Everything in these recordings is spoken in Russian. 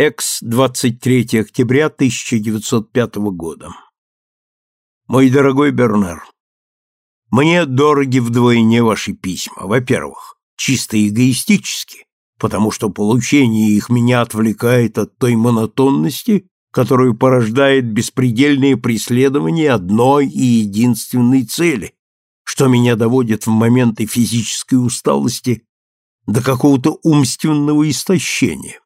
Экс, 23 октября 1905 года. Мой дорогой Бернар, мне дороги вдвойне ваши письма. Во-первых, чисто эгоистически, потому что получение их меня отвлекает от той монотонности, которую порождает беспредельное преследование одной и единственной цели, что меня доводит в моменты физической усталости до какого-то умственного истощения.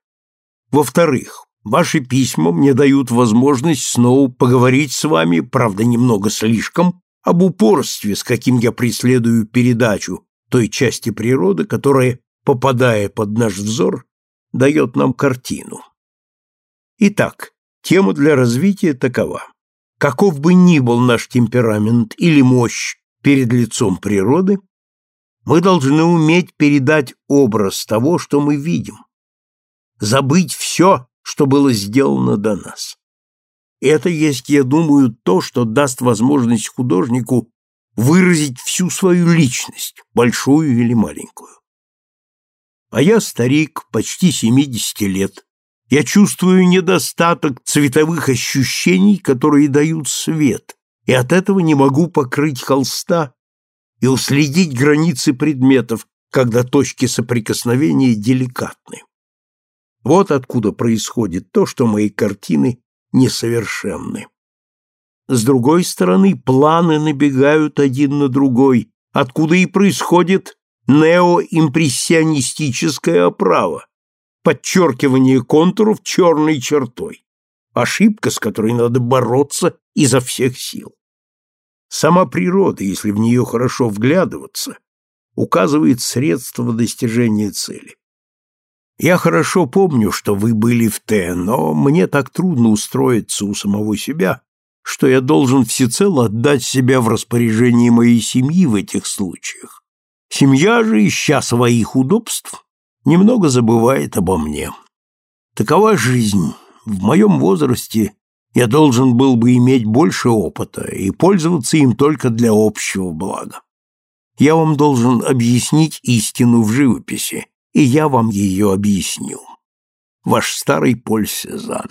Во-вторых, ваши письма мне дают возможность снова поговорить с вами, правда, немного слишком, об упорстве, с каким я преследую передачу той части природы, которая, попадая под наш взор, дает нам картину. Итак, тема для развития такова. Каков бы ни был наш темперамент или мощь перед лицом природы, мы должны уметь передать образ того, что мы видим, забыть все, что было сделано до нас. Это есть, я думаю, то, что даст возможность художнику выразить всю свою личность, большую или маленькую. А я старик, почти 70 лет. Я чувствую недостаток цветовых ощущений, которые дают свет, и от этого не могу покрыть холста и уследить границы предметов, когда точки соприкосновения деликатны. Вот откуда происходит то, что мои картины несовершенны. С другой стороны, планы набегают один на другой, откуда и происходит неоимпрессионистическая оправа, подчеркивание контуров черной чертой, ошибка, с которой надо бороться изо всех сил. Сама природа, если в нее хорошо вглядываться, указывает средства достижения цели. Я хорошо помню, что вы были в Т, но мне так трудно устроиться у самого себя, что я должен всецело отдать себя в распоряжение моей семьи в этих случаях. Семья же, ища своих удобств, немного забывает обо мне. Такова жизнь. В моем возрасте я должен был бы иметь больше опыта и пользоваться им только для общего блага. Я вам должен объяснить истину в живописи, и я вам ее объясню. Ваш старый Поль Сезанн.